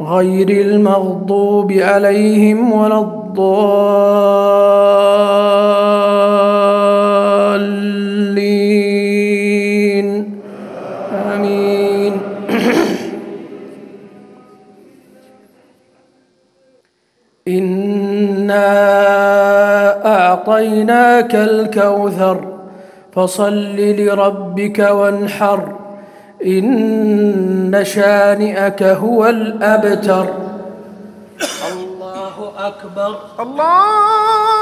غير المغضوب عليهم ولا الضالين. آمين. إنا أعطيناك الكوثر فصل لربك وانحر. إن شانئك هو الأبتر. الله أكبر. الله